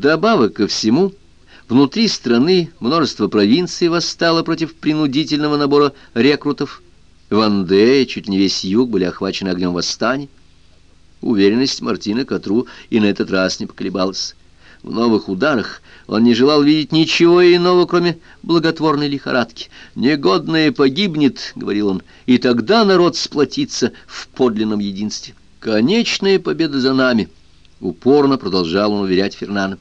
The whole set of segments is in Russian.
Вдобавок ко всему, внутри страны множество провинций восстало против принудительного набора рекрутов. Вандея, чуть не весь юг были охвачены огнем восстания. Уверенность Мартина Катру и на этот раз не поколебалась. В новых ударах он не желал видеть ничего иного, кроме благотворной лихорадки. «Негодное погибнет», — говорил он, — «и тогда народ сплотится в подлинном единстве. Конечная победа за нами», — упорно продолжал он уверять Фернана.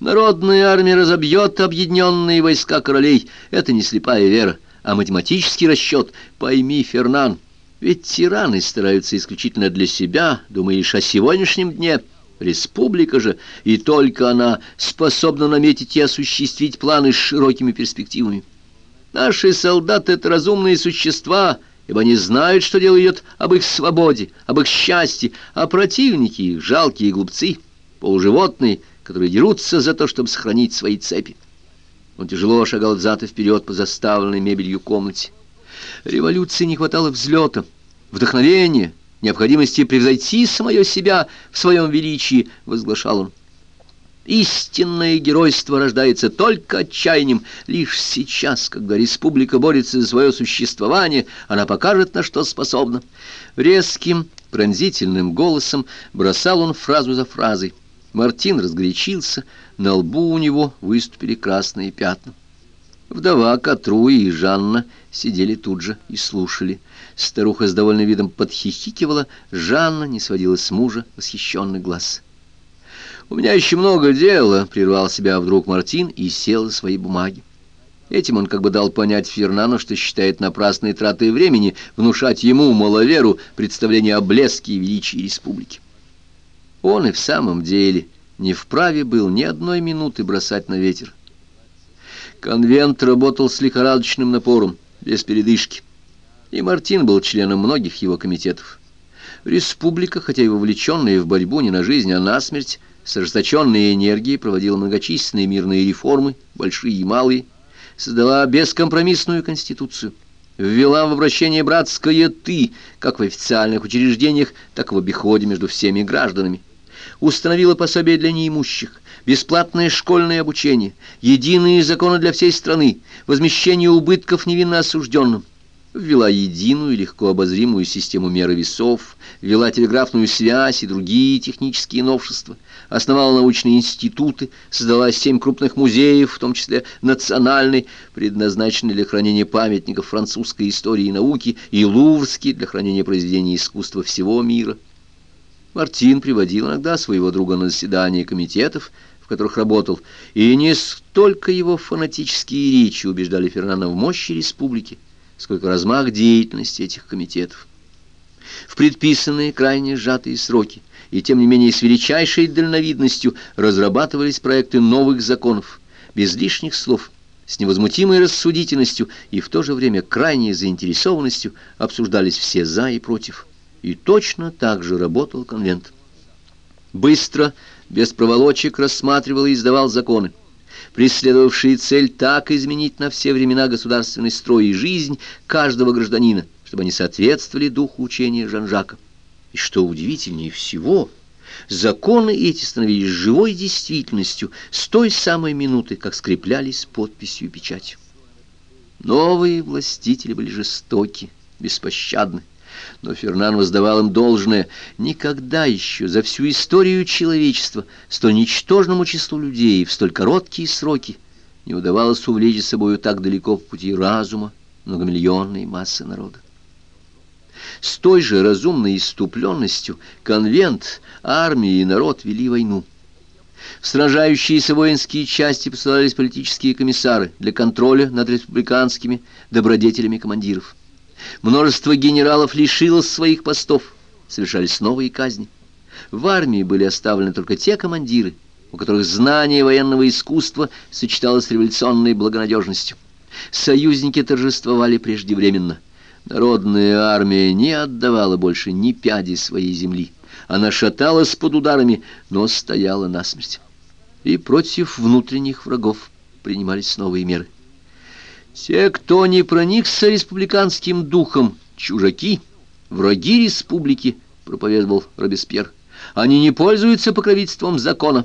«Народная армия разобьет объединенные войска королей. Это не слепая вера, а математический расчет. Пойми, Фернан, ведь тираны стараются исключительно для себя, думаешь о сегодняшнем дне». Республика же, и только она способна наметить и осуществить планы с широкими перспективами. Наши солдаты — это разумные существа, ибо они знают, что дело идет об их свободе, об их счастье, а противники их — жалкие глупцы, полуживотные, которые дерутся за то, чтобы сохранить свои цепи. Он тяжело шагал взад и вперед по заставленной мебелью комнате. Революции не хватало взлета, вдохновения, необходимости превзойти самое себя в своем величии, возглашал он. Истинное геройство рождается только отчаянием. Лишь сейчас, когда республика борется за свое существование, она покажет, на что способна. Резким, пронзительным голосом бросал он фразу за фразой. Мартин разгорячился, на лбу у него выступили красные пятна. Вдова Катру и Жанна сидели тут же и слушали. Старуха с довольным видом подхихикивала, Жанна не сводила с мужа восхищенный глаз. «У меня еще много дела», — прервал себя вдруг Мартин и сел за свои бумаги. Этим он как бы дал понять Фернану, что считает напрасной тратой времени внушать ему, маловеру, представление о блеске и величии республики. Он и в самом деле не вправе был ни одной минуты бросать на ветер. Конвент работал с лихорадочным напором, без передышки и Мартин был членом многих его комитетов. Республика, хотя и вовлеченная в борьбу не на жизнь, а на смерть, с ожесточенной энергией проводила многочисленные мирные реформы, большие и малые, создала бескомпромиссную конституцию, ввела в обращение братское «ты», как в официальных учреждениях, так и в обиходе между всеми гражданами, установила пособие для неимущих, бесплатное школьное обучение, единые законы для всей страны, возмещение убытков невинно осужденным, ввела единую легко обозримую систему меры весов, ввела телеграфную связь и другие технические новшества, основала научные институты, создала семь крупных музеев, в том числе национальный, предназначенный для хранения памятников французской истории и науки, и луврский для хранения произведений искусства всего мира. Мартин приводил иногда своего друга на заседания комитетов, в которых работал, и не столько его фанатические речи убеждали Фернана в мощи республики, сколько размах деятельности этих комитетов. В предписанные крайне сжатые сроки и тем не менее с величайшей дальновидностью разрабатывались проекты новых законов, без лишних слов, с невозмутимой рассудительностью и в то же время крайней заинтересованностью обсуждались все «за» и «против». И точно так же работал конвент. Быстро, без проволочек рассматривал и издавал законы преследовавшие цель так изменить на все времена государственный строй и жизнь каждого гражданина, чтобы они соответствовали духу учения Жан-Жака. И что удивительнее всего, законы эти становились живой действительностью с той самой минуты, как скреплялись подписью и печатью. Новые властители были жестоки, беспощадны. Но Фернан воздавал им должное. Никогда еще за всю историю человечества столь ничтожному числу людей в столь короткие сроки не удавалось увлечь собою так далеко в пути разума многомиллионной массы народа. С той же разумной иступленностью конвент, армия и народ вели войну. В сражающиеся воинские части посылались политические комиссары для контроля над республиканскими добродетелями командиров. Множество генералов лишилось своих постов, совершались новые казни. В армии были оставлены только те командиры, у которых знание военного искусства сочеталось с революционной благонадежностью. Союзники торжествовали преждевременно. Народная армия не отдавала больше ни пяди своей земли. Она шаталась под ударами, но стояла насмерть. И против внутренних врагов принимались новые меры. Те, кто не проникся республиканским духом, чужаки, враги республики, проповедовал Робеспьер. Они не пользуются покровительством закона.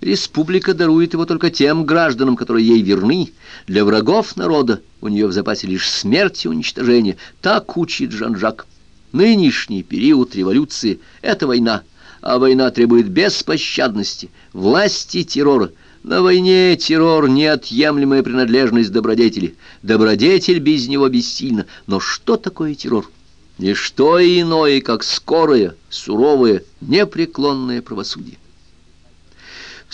Республика дарует его только тем гражданам, которые ей верны. Для врагов народа у нее в запасе лишь смерть и уничтожение. Так учит Жан-Жак. Нынешний период революции — это война, а война требует беспощадности, власти террора. На войне террор — неотъемлемая принадлежность добродетели. Добродетель без него бессильна. Но что такое террор? Ничто иное, как скорое, суровое, непреклонное правосудие.